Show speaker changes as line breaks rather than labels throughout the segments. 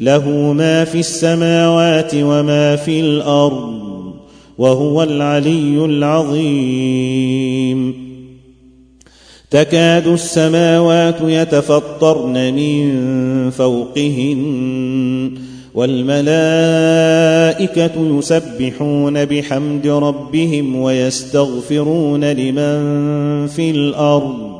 له ما في السماوات وما في الارض وهو العلي العظيم تكاد السماوات يتفطرن من فوقهن والملائكه يسبحون بحمد ربهم ويستغفرون لمن في الارض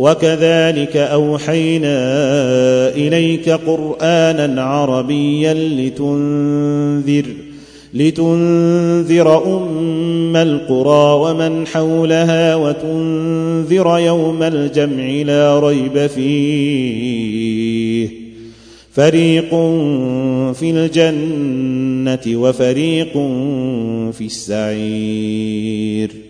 وكذلك اوحينا اليك قرانا عربيا لتنذر لتنذر ام القرى ومن حولها وتنذر يوم الجمع لا ريب فيه فريق في الجنه وفريق في السعير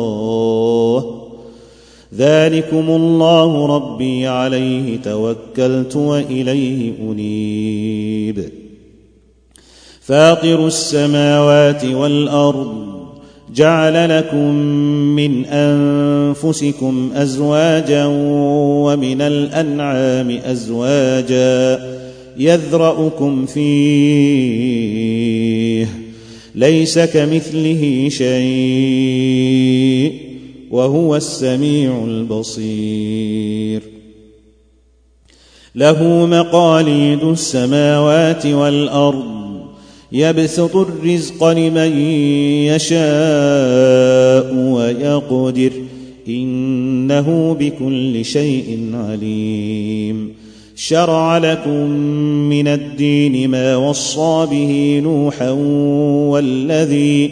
ذلكم الله ربي عليه توكلت واليه انيب فاطر السماوات والارض جعل لكم من انفسكم ازواجا ومن الانعام ازواجا يذرأكم فيه ليس كمثله شيء وهو السميع البصير له مقاليد السماوات والارض يبسط الرزق لمن يشاء ويقدر انه بكل شيء عليم شرع لكم من الدين ما وصى به نوحا والذي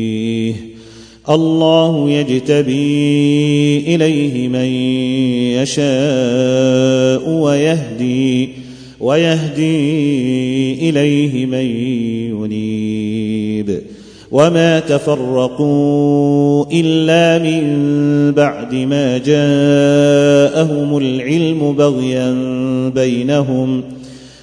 الله يجتبي اليه من يشاء ويهدي ويهدي اليه من ينيب وما تفرقوا الا من بعد ما جاءهم العلم بغيا بينهم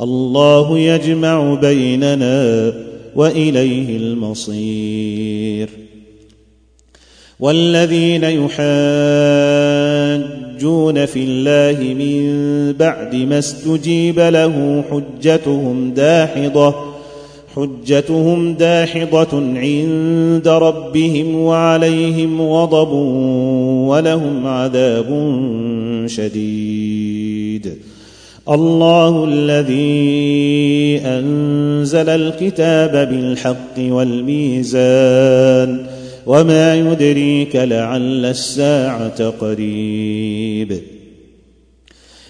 الله يجمع بيننا واليه المصير والذين يحاجون في الله من بعد ما استجيب له حجتهم داحضه حجتهم داحضه عند ربهم وعليهم غضب ولهم عذاب شديد الله الذي انزل الكتاب بالحق والميزان وما يدريك لعل الساعه قريب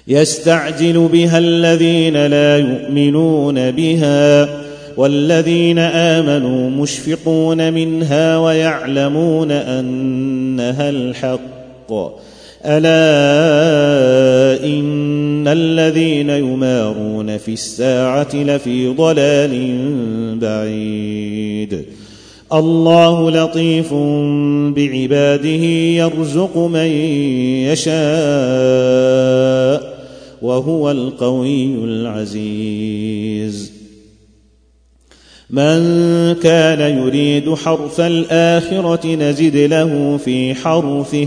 يستعجل بها الذين لا يؤمنون بها والذين امنوا مشفقون منها ويعلمون انها الحق الا ان الذين يمارون في الساعه لفي ضلال بعيد الله لطيف بعباده يرزق من يشاء وهو القوي العزيز من كان يريد حرث الاخره نزد له في حرثه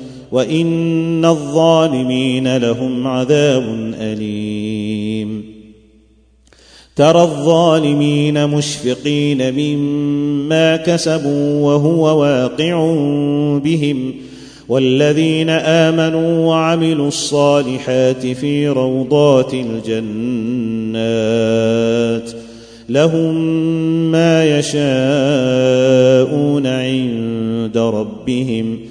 وان الظالمين لهم عذاب اليم ترى الظالمين مشفقين مما كسبوا وهو واقع بهم والذين امنوا وعملوا الصالحات في روضات الجنات لهم ما يشاءون عند ربهم ۖ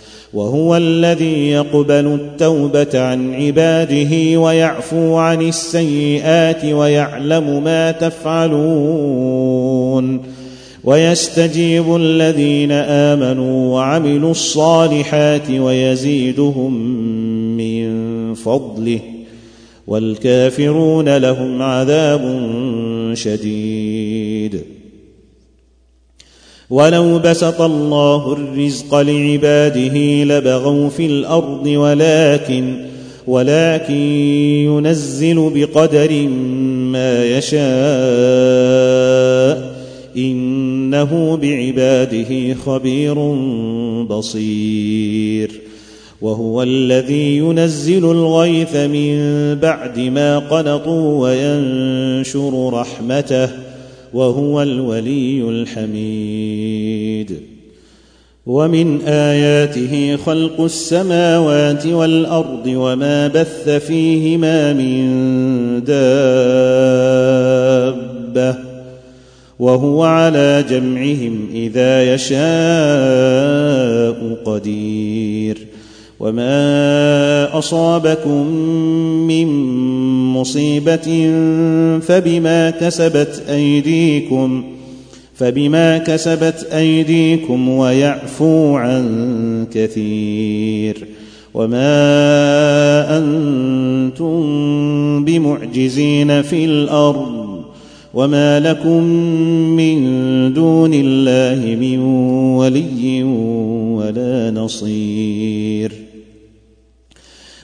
وهو الذي يقبل التوبه عن عباده ويعفو عن السيئات ويعلم ما تفعلون ويستجيب الذين امنوا وعملوا الصالحات ويزيدهم من فضله والكافرون لهم عذاب شديد ولو بسط الله الرزق لعباده لبغوا في الارض ولكن ولكن ينزل بقدر ما يشاء انه بعباده خبير بصير وهو الذي ينزل الغيث من بعد ما قنطوا وينشر رحمته وهو الولي الحميد ومن اياته خلق السماوات والارض وما بث فيهما من دابه وهو على جمعهم اذا يشاء قدير وما اصابكم من مصيبه فبما كسبت ايديكم فبما كسبت ايديكم ويعفو عن كثير وما انتم بمعجزين في الارض وما لكم من دون الله من ولي ولا نصير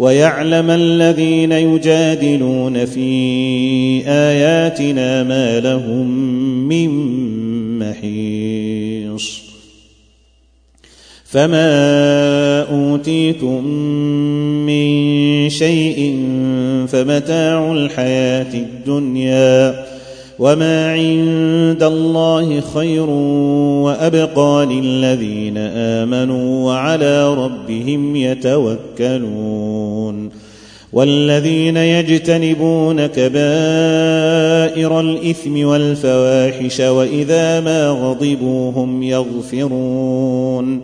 ويعلم الذين يجادلون في اياتنا ما لهم من محيص فما اوتيتم من شيء فمتاع الحياه الدنيا وما عند الله خير وابقى للذين امنوا وعلى ربهم يتوكلون والذين يجتنبون كبائر الاثم والفواحش واذا ما غضبوا هم يغفرون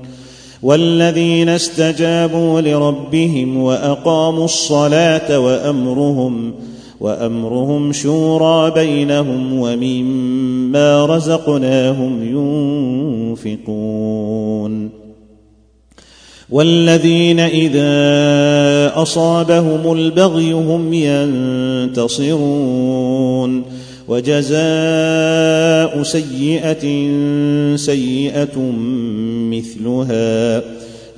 والذين استجابوا لربهم واقاموا الصلاه وامرهم وامرهم شورى بينهم ومما رزقناهم ينفقون والذين اذا اصابهم البغي هم ينتصرون وجزاء سيئه سيئه مثلها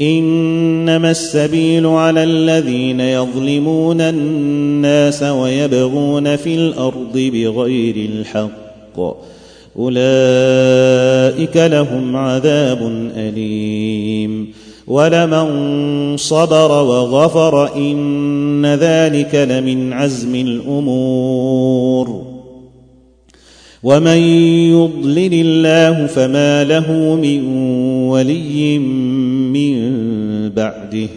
انما السبيل على الذين يظلمون الناس ويبغون في الارض بغير الحق اولئك لهم عذاب اليم ولمن صبر وغفر ان ذلك لمن عزم الامور ومن يضلل الله فما له من ولي من بعده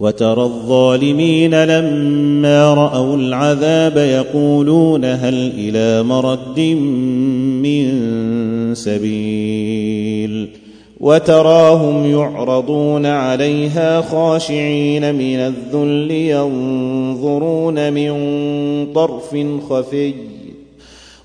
وترى الظالمين لما راوا العذاب يقولون هل الى مرد من سبيل وتراهم يعرضون عليها خاشعين من الذل ينظرون من طرف خفي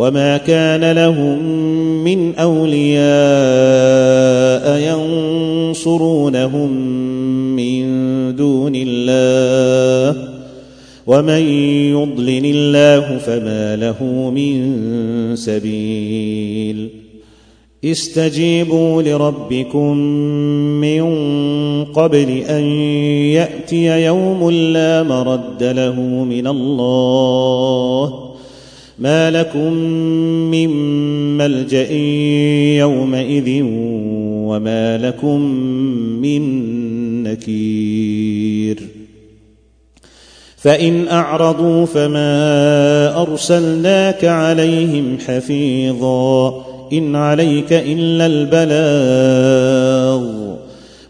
وما كان لهم من اولياء ينصرونهم من دون الله ومن يضلل الله فما له من سبيل استجيبوا لربكم من قبل ان ياتي يوم لا مرد له من الله ما لكم من ملجا يومئذ وما لكم من نكير فان اعرضوا فما ارسلناك عليهم حفيظا ان عليك الا البلاغ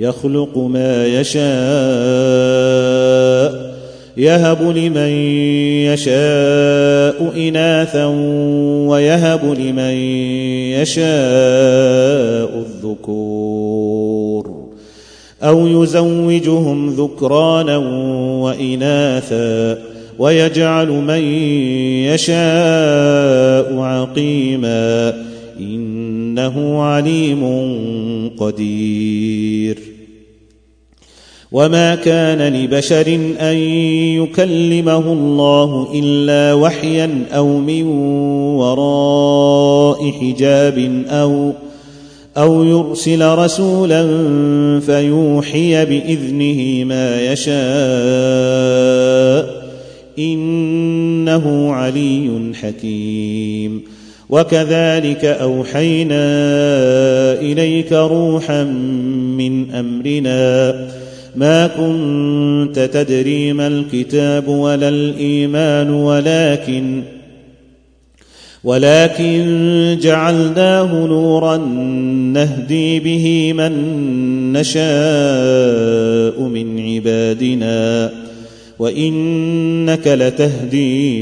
يخلق ما يشاء يهب لمن يشاء اناثا ويهب لمن يشاء الذكور او يزوجهم ذكرانا واناثا ويجعل من يشاء عقيما انه عليم قدير وما كان لبشر ان يكلمه الله الا وحيا او من وراء حجاب او او يرسل رسولا فيوحي باذنه ما يشاء انه علي حكيم وكذلك اوحينا اليك روحا من امرنا ما كنت تدري ما الكتاب ولا الايمان ولكن ولكن جعلناه نورا نهدي به من نشاء من عبادنا وانك لتهدي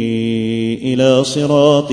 الى صراط